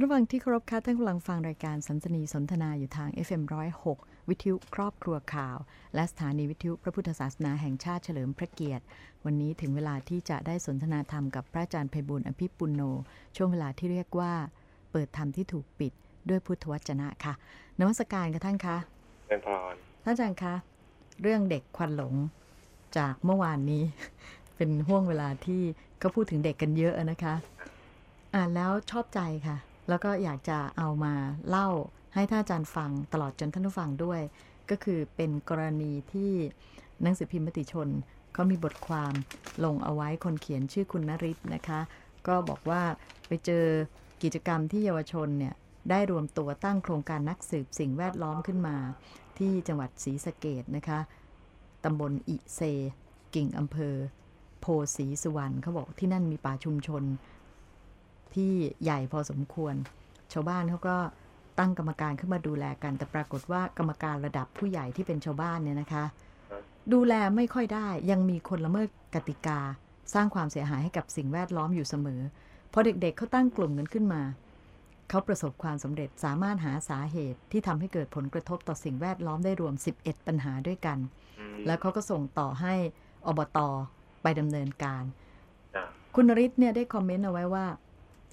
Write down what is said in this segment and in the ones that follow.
านผู้ฟังที่เคารพค่ะท่านกำลังฟังรายการสันสนีสนทนาอยู่ทาง FM106 วิทยุครอบครัวข่าว และสถานีวิทยุพระพุทธศาสนาแห่งชาติเฉลิมพระเกียรติ วันนี้ถึงเวลาที่จะได้สนทนาธรรมกับพระอาจารย์ไพบุญอภิปุโน ช่วงเวลาที่เรียกว่า เปิดธรรมที่ถูกปิดด้วยพุทธวจนะค่ะนมัสการกับท่านคะเป็นพรท่านอาจารย์คะเรื่องเด็กควันหลงจากเมื่อวานนี้ เป็นห่วงเวลาที่เขาพูดถึงเด็กกันเยอะนะคะ อ่านแล้วชอบใจค่ะ แล้วก็อยากจะเอามาเล่าให้ท่านอาจารย์ฟังตลอดจนท่านผู้ฟังด้วย ก็คือเป็นกรณีที่หนังสือพิมพ์มติชนเขามีบทความลงเอาไว้คนเขียนชื่อคุณนริศนะคะ ก็บอกว่าไปเจอกิจกรรมที่เยาวชนเนี่ยได้รวมตัวตั้งโครงการนักสืบสิ่งแวดล้อมขึ้นมา ที่จังหวัดศรีสะเกดนะคะตำบลอิเซ กิ่งอำเภอ โพสีสุวรรณเขาบอกที่นั่นมีป่าชุมชน ที่ใหญ่พอสมควร ชาวบ้านเขาก็ตั้งกรรมการขึ้นมาดูแลกัน แต่ปรากฏว่ากรรมการระดับผู้ใหญ่ที่เป็นชาวบ้านเนี่ยนะคะ ดูแลไม่ค่อยได้ยังมีคนละเมิดกติกา สร้างความเสียหายให้กับสิ่งแวดล้อมอยู่เสมอพอเด็กๆเเขาตั้งกลุ่มกันขึ้นมาเขาประสบความสำเร็จสามารถหาสาเหตุที่ทำให้เกิดผลกระทบต่อสิ่งแวดล้อมได้รวม 11 ปัญหาด้วยกัน แล้วเขาก็ส่งต่อให้อบตไปดำเนินการ คุณนริศเนี่ยได้คอมเมนต์เอาไว้ว่า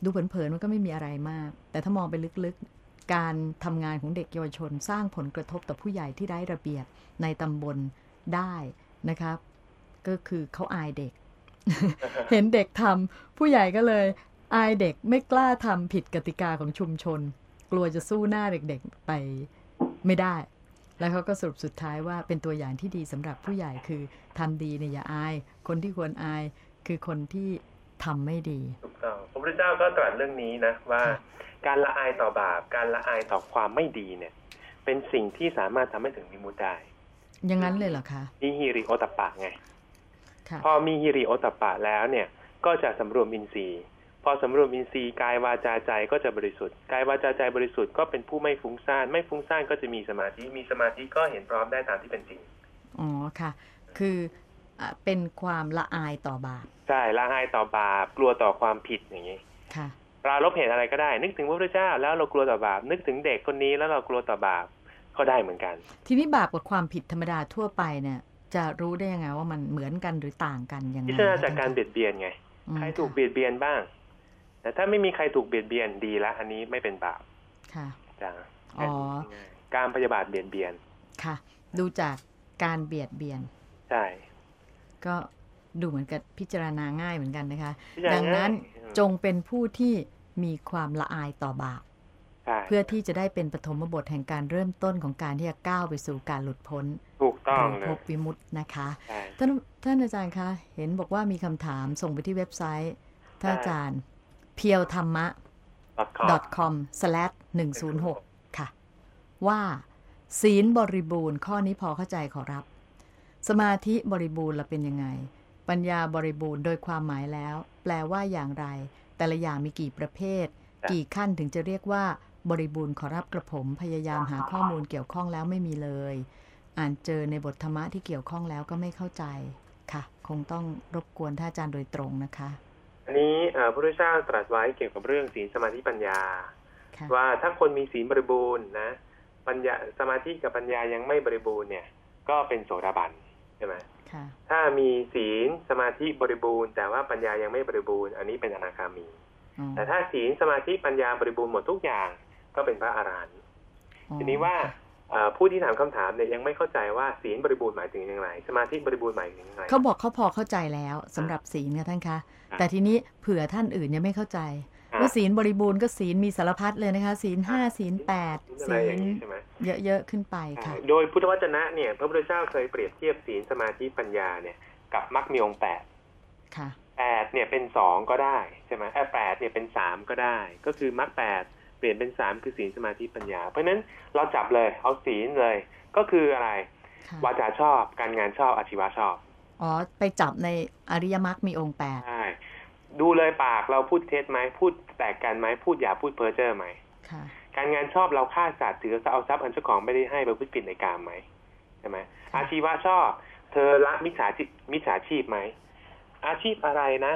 ดูเผินๆมันก็ไม่มีอะไรมาก แต่ถ้ามองไปลึกๆ การทำงานของเด็กเยาวชน สร้างผลกระทบต่อผู้ใหญ่ที่ไร้ระเบียบในตำบลได้นะครับ ก็คือเขาอายเด็ก เห็นเด็กทำผู้ใหญ่ก็เลย อายเด็กไม่กล้าทำผิดกติกาของชุมชน กลัวจะสู้หน้าเด็กๆไปไม่ได้ แล้วเขาก็สรุปสุดท้ายว่าเป็นตัวอย่างที่ดีสำหรับผู้ใหญ่คือทำดีเนี่ยอย่าอาย คนที่ควรอายคือคนที่ ทำไม่ดีถูกต้องพระพุทธเจ้าก็ตรัสเรื่องนี้นะว่า การละอายต่อบาป การละอายต่อความไม่ดีเนี่ย เป็นสิ่งที่สามารถทำให้ถึงมิมุตได้อย่างนั้นเลยเหรอคะมีฮิริโอตปะไงพอมีฮิริโอตปะแล้วเนี่ย ก็จะสำรวมอินทรีย์พอสำรวมอินทรีย์กายวาจาใจก็จะบริสุทธิ์กายวาจาใจบริสุทธิ์ก็เป็นผู้ไม่ฟุ้งซ่านไม่ฟุ้งซ่านก็จะมีสมาธิมีสมาธิก็เห็นพร้อมได้ตามที่เป็นจริงอ๋อค่ะ คือเป็นความละอายต่อบาป ใช่ละอายต่อบาปกลัวต่อความผิดอย่างนี้ค่ะปราลบเหตุอะไรก็ได้ นึกถึงพระพุทธเจ้า แล้วเรากลัวต่อบาป นึกถึงเด็กคนนี้แล้วเรากลัวต่อบาปก็ได้เหมือนกัน ทีนี้บาปกับความผิดธรรมดาทั่วไปเนี่ยจะรู้ได้ยังไงว่ามันเหมือนกันหรือต่างกันยังไงพิจารณาจากการเบียดเบียนไง ใครถูกเบียดเบียนบ้าง แต่ถ้าไม่มีใครถูกเบียดเบียนดีละ อันนี้ไม่เป็นบาป ค่ะจ้าอ๋อ การพยาบาทเบียดเบียน ค่ะ ดูจากการเบียดเบียน ใช่ ก็ ดูเหมือนกับพิจารณาง่ายเหมือนกันนะคะ ดังนั้นจงเป็นผู้ที่มีความละอายต่อบาปเพื่อที่จะได้เป็นปฐมบทแห่งการเริ่มต้นของการที่จะก้าวไปสู่การหลุดพ้นถูกต้องพบวิมุตนะคะท่านท่านอาจารย์คะ เห็นบอกว่ามีคำถามส่งไปที่เว็บไซต์ท่านอาจารย์เพียวธรรมะ .com slash หนึ่งศูนย์หกค่ะ ว่าศีลบริบูรณ์ข้อนี้พอเข้าใจขอรับ สมาธิบริบูรณ์ละเป็นยังไง ปัญญาบริบูรณ์โดยความหมายแล้ว แปลว่าอย่างไร แต่ละอย่างมีกี่ประเภท กี่ขั้นถึงจะเรียกว่า บริบูรณ์ขอรับกระผมพยายามหาข้อมูลเกี่ยวข้องแล้วไม่มีเลย อ่านเจอในบทธรรมะที่เกี่ยวข้องแล้วก็ไม่เข้าใจค่ะ คงต้องรบกวนท่านอาจารย์โดยตรงนะคะ อันนี้พระพุทธเจ้าตรัสไว้เกี่ยวกับเรื่องศีลสมาธิปัญญา ว่าถ้าคนมีศีลบริบูรณ์นะปัญญาสมาธิกับปัญญายังไม่บริบูรณ์เนี่ย ก็เป็นโสดาบันใช่ไหม ถ้ามีศีลสมาธิบริบูรณ์ แต่ว่าปัญญายังไม่บริบูรณ์ อันนี้เป็นอนาคามี แต่ถ้าศีลสมาธิปัญญาบริบูรณ์หมดทุกอย่างก็เป็นพระอาหารหันต์ทีนี้ว่าผู้ที่ถามคำถามเนี่ยยังไม่เข้าใจว่าศีลบริบูรณ์หมายถึงอย่างไร สมาธิบริบูรณ์หมายถึงอย่างไรเขาบอกเขาพอเข้าใจแล้วสำหรับศีลค่ะท่านคะ แต่ทีนี้เผื่อท่านอื่นยังไม่เข้าใจ ว่าศีลบริบูรณ์ก็ศีลมีสารพัดเลยนะคะ ศีลห้าศีลแปดศีลเยอะๆขึ้นไปค่ะ โดยพุทธวจนะเนี่ย พระพุทธเจ้าเคยเปรียบเทียบศีลสมาธิปัญญาเนี่ยกับมรรคมีองค์แปดแปดเนี่ยเป็นสองก็ได้ใช่ไหมแปดเนี่ยเป็นสามก็ได้ ก็คือมรรคแปดเปลี่ยนเป็นสามคือศีลสมาธิปัญญา เพราะฉะนั้นเราจับเลยเอาศีลเลย ก็คืออะไรวาจาชอบการงานชอบอาชีวะชอบอ๋อไปจับในอริยมรรคมีองค์แปดใช่ ดูเลยปากเราพูดเท็จไหมพูดแตกกันไหมพูดหยาพูดเพ้อเจ้อไหมการงานชอบเราฆ่าสัตว์ถือเอาทรัพย์อันเจ้าของไม่ได้ให้ไปพูดผิดในการไหมใช่ไหมอาชีวะชอบ เธอละมิจฉามิจฉาชีพไหมอาชีพอะไรนะ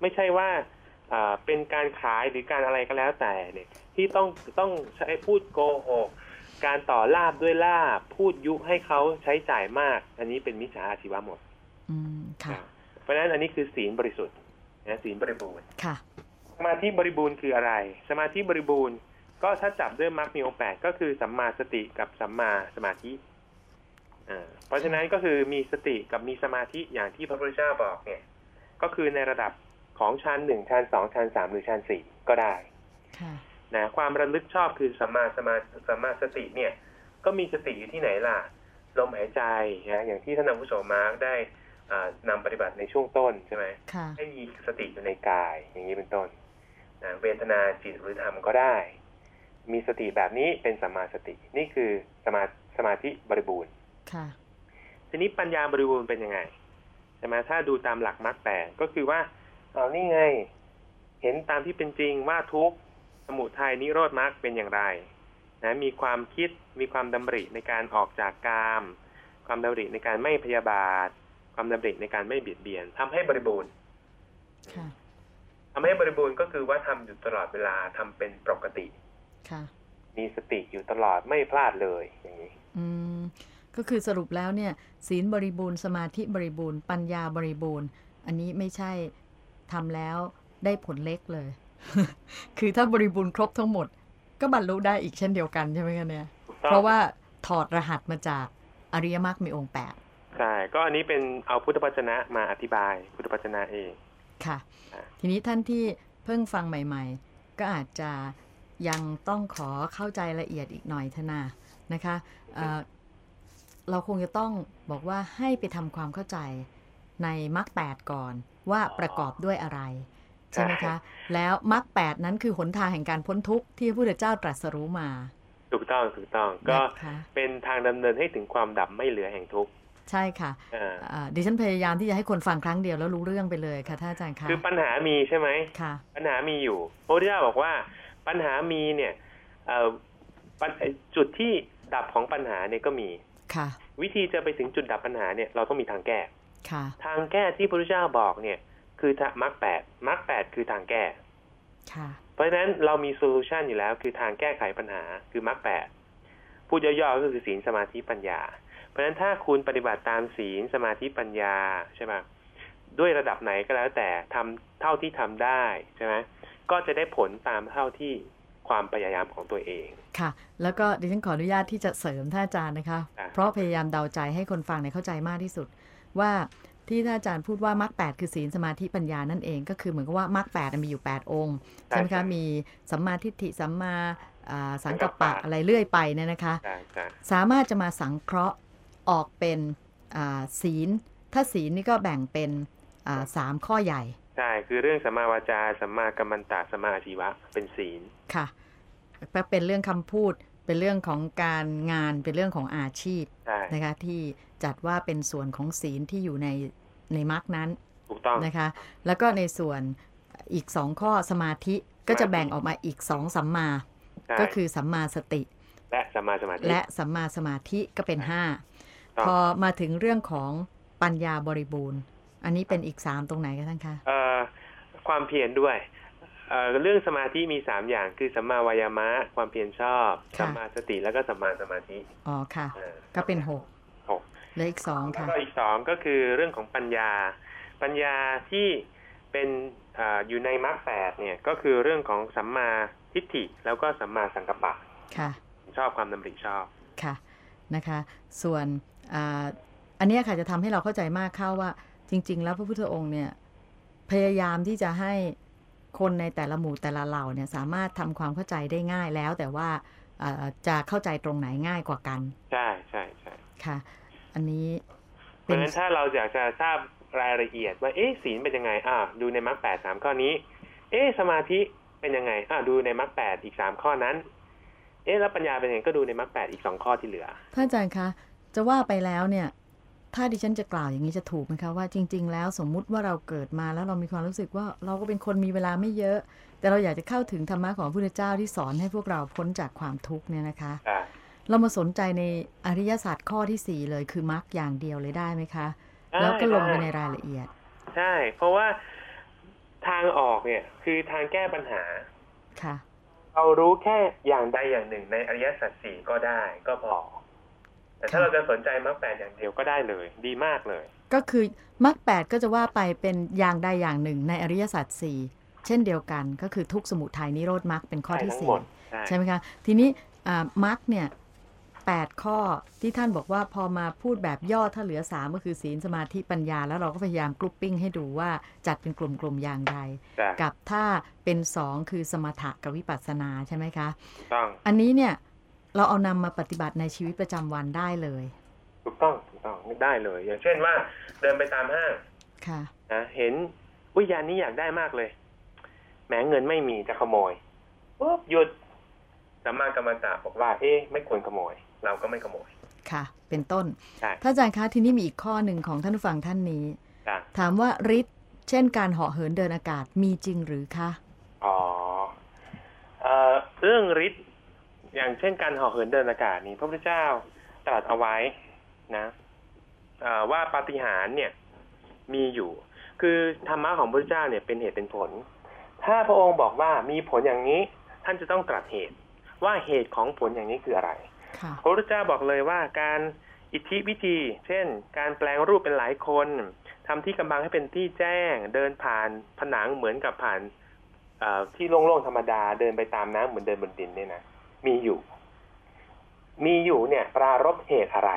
ไม่ใช่ว่าเป็นการขายหรือการอะไรก็แล้วแต่เนี่ยที่ต้องต้องใช้พูดโกหกการต่อลาบด้วยลาบพูดยุให้เขาใช้จ่ายมาก อันนี้เป็นมิจฉาอาชีวะหมด อืมค่ะ เพราะฉะนั้นอันนี้คือศีลบริสุทธิ์ นะศีลบริบูรณ์ค่ะสมาธิบริบูรณ์คืออะไร สมาธิบริบูรณ์ก็ถ้าจับด้วยมรรคมีองค์แปดก็คือสัมมาสติกับสัมมาสมาธิอ่าเพราะฉะนั้นก็คือมีสติกับมีสมาธิอย่างที่พระพุทธเจ้าบอกเนี่ย ก็คือในระดับของชั้นหนึ่งชั้นสองชั้นสามหรือชั้นสี่ก็ได้ค่ะนะความระลึกชอบคือสัมมาสมาสัมมาสติเนี่ย ก็มีสติอยู่ที่ไหนล่ะลมหายใจนะอย่างที่ท่านอาวุโสมาร์กได้ อ่านำปฏิบัติในช่วงต้นใช่ไหมค่ะให้มีสติอยู่ในกายอย่างนี้เป็นต้นนะเวทนาจิตหรือธรรมก็ได้ มีสติแบบนี้เป็นสัมมาสติ นี่คือสมาสมาธิบริบูรณ์ค่ะทีนี้ปัญญาบริบูรณ์เป็นยังไงใช่ไหมถ้าดูตามหลักมรรคแปดก็คือว่าเอานี่ไง เห็นตามที่เป็นจริงว่าทุกข์สมุทัยนิโรธมรรคเป็นอย่างไรนะมีความคิดมีความดำริในการออกจากกาม ความดำริในการไม่พยาบาท ความดำริในการไม่เบียดเบียนทำให้บริบูรณ์ค่ะทำให้บริบูรณ์ก็คือว่าทำอยู่ตลอดเวลาทำเป็นปกติค่ะ มีสติอยู่ตลอดไม่พลาดเลยอย่างนี้ อืมก็คือสรุปแล้วเนี่ย ศีลบริบูรณ์สมาธิบริบูรณ์ปัญญาบริบูรณ์ อันนี้ไม่ใช่ทำแล้วได้ผลเล็กเลย คือถ้าบริบูรณ์ครบทั้งหมด ก็บรรลุได้อีกเช่นเดียวกันใช่ไหมคะเนี่ยถูกต้องเพราะว่าถอดรหัสมาจากอริยมรรคมีองค์แปด ใช่ ก็อันนี้เป็นเอาพุทธวจนะมาอธิบายพุทธวจนะเองค่ะอ่าทีนี้ท่านที่เพิ่งฟังใหม่ ๆ ก็อาจจะยังต้องขอเข้าใจละเอียดอีกหน่อยทนานะคะเอ่อเราคงจะต้องบอกว่าให้ไปทำความเข้าใจในมรรคแปดก่อนว่าประกอบด้วยอะไร ใช่ไหมคะ แล้วมรรคแปดนั้นคือหนทางแห่งการพ้นทุกข์ที่พระพุทธเจ้าตรัสรู้มา ถูกต้องถูกต้องก็นะคะเป็นทางดำเนินให้ถึงความดับไม่เหลือแห่งทุกข์ ใช่ค่ะอ่าอ่าดิฉันพยายามที่จะให้คนฟังครั้งเดียวแล้วรู้เรื่องไปเลยค่ะท่านอาจารย์คะคือปัญหามีใช่ไหมค่ะ ปัญหามีอยู่พระพุทธเจ้าบอกว่าปัญหามีเนี่ยเอ่อปัญจุดที่ดับของปัญหาเนี่ยก็มีค่ะ วิธีจะไปถึงจุดดับปัญหาเนี่ยเราต้องมีทางแก้ค่ะ ทางแก้ที่พระพุทธเจ้าบอกเนี่ยคือมรรคแปดมรรคแปดคือทางแก้ค่ะเพราะฉะนั้นเรามีโซลูชันอยู่แล้ว คือทางแก้ไขปัญหาคือมรรคแปดพูดย่อๆก็คือศีลสมาธิปัญญาเพ ราะฉะนั้นถ้าคุณปฏิบัติตามศีลสมาธิปัญญาใช่ไหมด้วยระดับไหนก็แล้วแต่ทำเท่าที่ทำได้ใช่ไหมก็จะได้ผลตามเท่าที่ความพยายามของตัวเองค่ะ แล้วก็ดิฉันขออนุญาตที่จะเสริมท่านอาจารย์นะคะอะเพราะพยายามเดาใจให้คนฟังเนี่ยเข้าใจมากที่สุด ว่าที่ท่านอาจารย์พูดว่ามรรคแปดคือศีลสมาธิปัญญานั่นเองก็คือเหมือนกับว่ามรรคแปดมีอยู่ 8 องค์ใช่ไหมคะมีสัมมาทิฏฐิสัมมาอ่าสังกัปปะอะไรเรื่อยไปเนี่ยนะคะใช่ใช่สามารถจะมาสังเคราะห์ ออกเป็นอ่าศีล ถ้าศีลนี่ก็แบ่งเป็นอ่าสามข้อใหญ่ ใช่ คือเรื่องสัมมาวาจาสัมมากัมมันตะสัมมาอาชีวะ เป็นศีล ค่ะก็เป็นเรื่องคำพูด เป็นเรื่องของการงาน เป็นเรื่องของอาชีพใช่นะคะ ที่จัดว่าเป็นส่วนของศีลที่อยู่ในในมรรคนั้น ถูกต้องนะคะ แล้วก็ในส่วนอีกสองข้อสมาธิก็จะแบ่งออกมาอีกสองสัมมาใช่ก็คือสัมมาสติ และสัมมาสมาธิ และสัมมาสมาธิก็เป็นห้าต้อง พอมาถึงเรื่องของปัญญาบริบูรณ์ อันนี้เป็นอีกสามตรงไหนคะท่านคะเอ่อความเพียรด้วยเอ่อเรื่องสมาธิมีสามอย่างคือสัมมาวายามะ ความเพียรชอบค่ะสัมมาสติแล้วก็สัมมาสมาธิอ๋อค่ะเออก็เป็นหกหกเหลืออีกสองแล้วค่ะก็อีกสองก็คือเรื่องของปัญญา ปัญญาที่เป็นอาอยู่ในมรรคแปดเนี่ยก็คือเรื่องของสัมมาทิฏฐิแล้วก็สัมมาสังกัปปะค่ะ ชอบความดำริชอบค่ะ นะคะ ส่วนออันนี้ค่ะจะทำให้เราเข้าใจมากเข้าว่า จริง ๆ แล้วพระพุทธองค์เนี่ยพยายามที่จะให้คนในแต่ละหมู่แต่ละเหล่าเนี่ยสามารถทำความเข้าใจได้ง่ายแล้ว แต่ว่าจะเข้าใจตรงไหนง่ายกว่ากัน ใช่ใช่ใช่ค่ะ อันนี้เพราะฉะนั้นถ้าเราอยากจะทราบรายละเอียดว่าเอ๊ะศีลเป็นยังไงอ่าดูในมรรคแปดสามข้อนี้ เอ๊ะสมาธิเป็นยังไงอ่าดูในมรรคแปดอีกสามข้อนั้น เอ๊ะแล้วปัญญาเป็นยังไงก็ดูในมรรคแปดอีกสองข้อที่เหลือท่านอาจารย์คะจะว่าไปแล้วเนี่ย ถ้าดิฉันจะกล่าวอย่างนี้จะถูกไหมคะว่าจริง ๆ แล้วสมมุติว่าเราเกิดมาแล้วเรามีความรู้สึกว่าเราก็เป็นคนมีเวลาไม่เยอะ แต่เราอยากจะเข้าถึงธรรมะของพระพุทธเจ้าที่สอนให้พวกเราพ้นจากความทุกข์เนี่ยนะคะใช่เรามาสนใจในอริยศาสตร์ข้อที่สี่เลยคือมรรคอย่างเดียวเลยได้ไหมคะได้แล้วก็ลงไปในได้รายละเอียด ใช่ เพราะว่าทางออกเนี่ย คือทางแก้ปัญหาค่ะ เรารู้แค่อย่างใดอย่างหนึ่งในอริยสัจสี่ก็ได้ก็พอ แต่ถ้าค่ะเราจะสนใจมรรคแปดอย่างเดียวก็ได้เลย ดีมากเลย ก็คือมรรคแปดก็จะว่าไปเป็นอย่างใดอย่างหนึ่งในอริยสัจสี่เช่นเดียวกันก็คือทุกข์สมุทัยนิโรธมรรคเป็นข้อใช่ที่ทั้งสี่หมดใช่ใช่ไหมคะ ทีนี้อ่ามรรคเนี่ย แปดข้อที่ท่านบอกว่าพอมาพูดแบบย่อถ้าเหลือสามก็คือศีลสมาธิปัญญา แล้วเราก็พยายามกรุ๊ปปิ้งให้ดูว่าจัดเป็นกลุ่มๆอย่างใดจ้ะกับถ้าเป็นสองคือสมถะกับวิปัสสนาใช่ไหมคะต้องอันนี้เนี่ยเราเอานำมาปฏิบัติในชีวิตประจำวันได้เลย ถูกต้องถูกต้องได้เลย อย่างเช่นว่าเดินไปตามห้างค่ะนะเห็นวิญญาณนี้อยากได้มากเลยแหม้เงินไม่มีจะขโมยปุ๊บหยุด สัมมากรรมตะบอกว่าเอ๊ะไม่ควรขโมย เราก็ไม่ขโมยค่ะ เป็นต้นใช่ถ้าอาจารย์คะทีนี้มีอีกข้อหนึ่งของท่านผู้ฟังท่านนี้จ้ะถามว่าฤทธิ์เช่นการเหาะเหินเดินอากาศมีจริงหรือคะอ๋อเอ่อเรื่องฤทธิ์อย่างเช่นการห่อเหินเดินอากาศนี้พระพุทธเจ้าตรัสเอาไว้นะเอ่อว่าปาฏิหาริย์เนี่ยมีอยู่ คือธรรมะของพระพุทธเจ้าเนี่ยเป็นเหตุเป็นผล ถ้าพระองค์บอกว่ามีผลอย่างนี้ ท่านจะต้องตรัสเหตุ ว่าเหตุของผลอย่างนี้คืออะไรค่ะพระพุทธเจ้าบอกเลยว่าการอิทธิวิธี เช่น การแปลงรูปเป็นหลายคนทำที่กำบังให้เป็นที่แจ้ง เดินผ่านผนังเหมือนกับผ่านเอ่อที่โล่งๆธรรมดาเดินไปตามน้ำเหมือนเดินบนดินเนี่ยนะมีอยู่ มีอยู่เนี่ย ปรารบเหตุอะไร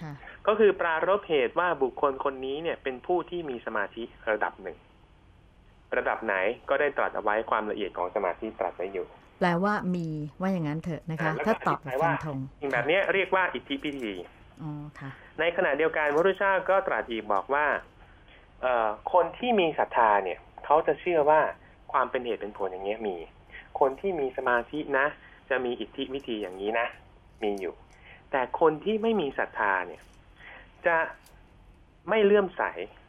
ค่ะก็คือปรารบเหตุว่าบุคคลคนนี้เนี่ย เป็นผู้ที่มีสมาธิระดับหนึ่ง ระดับไหนก็ได้ตรัสเอาไว้ความละเอียดของสมาธิตรัสไว้อยู่ แปลว่ามีว่าอย่างนั้นเถอะนะคะอ่าแล้วก็ถ้าตอบอธิบายฟัว่านธงสิ่งแบบเนี้ยเรียกว่าอิทธิพิธีอ๋อค่ะในขณะเดียวกันพระพุทธเจ้าก็ตรัสอีกบอกว่าเอ่อคนที่มีศรัทธาเนี่ยเขาจะเชื่อว่าความเป็นเหตุเป็นผลอย่างเงี้ยมี คนที่มีสมาธินะ จะมีอิทธิวิธีอย่างนี้นะ มีอยู่ แต่คนที่ไม่มีศรัทธาเนี่ย จะไม่เลื่อมใส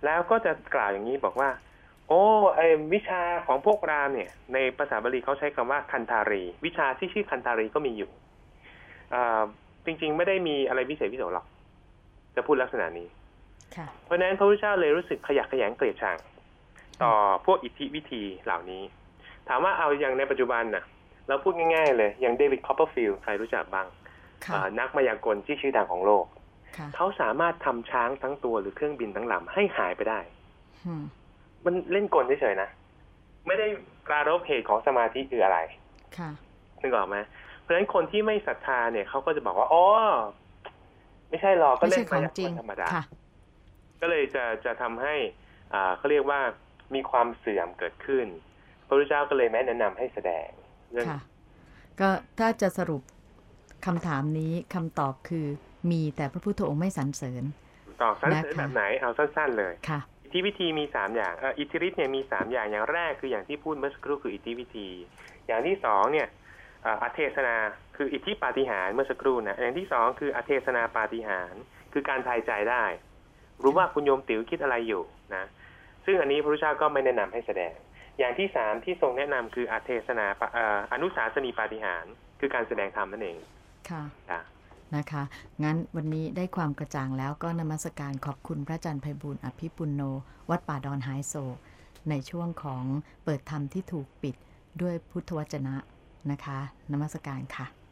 แล้วก็จะกล่าวอย่างนี้บอกว่า โอ้ไอวิชาของพวกรามเนี่ย ในภาษาบาลีเขาใช้คำว่าคันธารี วิชาที่ชื่อคันธารีก็มีอยู่อ่าจริง ๆ ไม่ได้มีอะไรพิเศษพิโสหรอก จะพูดลักษณะนี้ค่ะเพราะฉะนั้นพระพุทธเจ้าเลยรู้สึกขยะแขยงเกลียดชังต่อพวกอิทธิวิธีเหล่านี้ ถามว่าเอาอย่างในปัจจุบันน่ะ เราพูดง่าย ๆ เลย อย่างเดวิดคอปเปอร์ฟิลด์ใครรู้จักบ้างค่ะอ่านักมายากลที่ชื่อดังของโลกค่ะเขาสามารถทำช้างทั้งตัวหรือเครื่องบินทั้งลำให้หายไปได้อื มมันเล่นกลเฉยๆนะไม่ได้ปรารภเหตุของสมาธิคืออะไร ค่ะนึกออกไหมเพราะฉะนั้นคนที่ไม่ศรัทธาเนี่ยเขาก็จะบอกว่าอ๋อไม่ใช่หรอกก็ไม่เล่ใช่นของมายากจริลงธรรมดาค่ะก็เลยจะจะทำให้อ่าเขาเรียกว่ามีความเสื่อมเกิดขึ้น พระพุทธเจ้าก็เลยแนะนำให้แสดงเรื่องค่ะก็ถ้าจะสรุปคำถามนี้คำตอบคือมีแต่พระพุทธองค์ไม่สรรเสริญต่อสั้นเสริญนะคะแบบไหนเอาสั้น ๆ เลยค่ะอิท ธิวิธีมีสามอย่างเอ่ออิทธิฤทธิ์เนี่ยมีสามอย่างอย่างแรกคืออย่างที่พูดเมื่อสักครู่คืออิทธิวิธี อย่างที่สองเนี่ยเอ่ออเทศนาคืออิทธิปาฏิหาริย์เมื่อสักครู่นะอย่างที่สองคืออเทศนาปาฏิหาริย์คือการทายใจได้ รู้ว่าคุณโยมติ๋วคิดอะไรอยู่นะซึ่งอันนี้พระพุทธเจ้าก็ไม่แนะนำให้แสดง อย่างที่สามที่ทรงแนะนำคืออเทศนาปะเอ่ออนุสาสนีปาฏิหาริย์คือการแสดงธรรมนั่นเองค่ะจ้ะ นะคะ งั้นวันนี้ได้ความกระจ่างแล้วก็นมัสการขอบคุณพระอาจารย์ไพบุญอภิปุลโน วัดป่าดอนไฮโซ ในช่วงของเปิดธรรมที่ถูกปิดด้วยพุทธวจนะนะคะ นมัสการค่ะ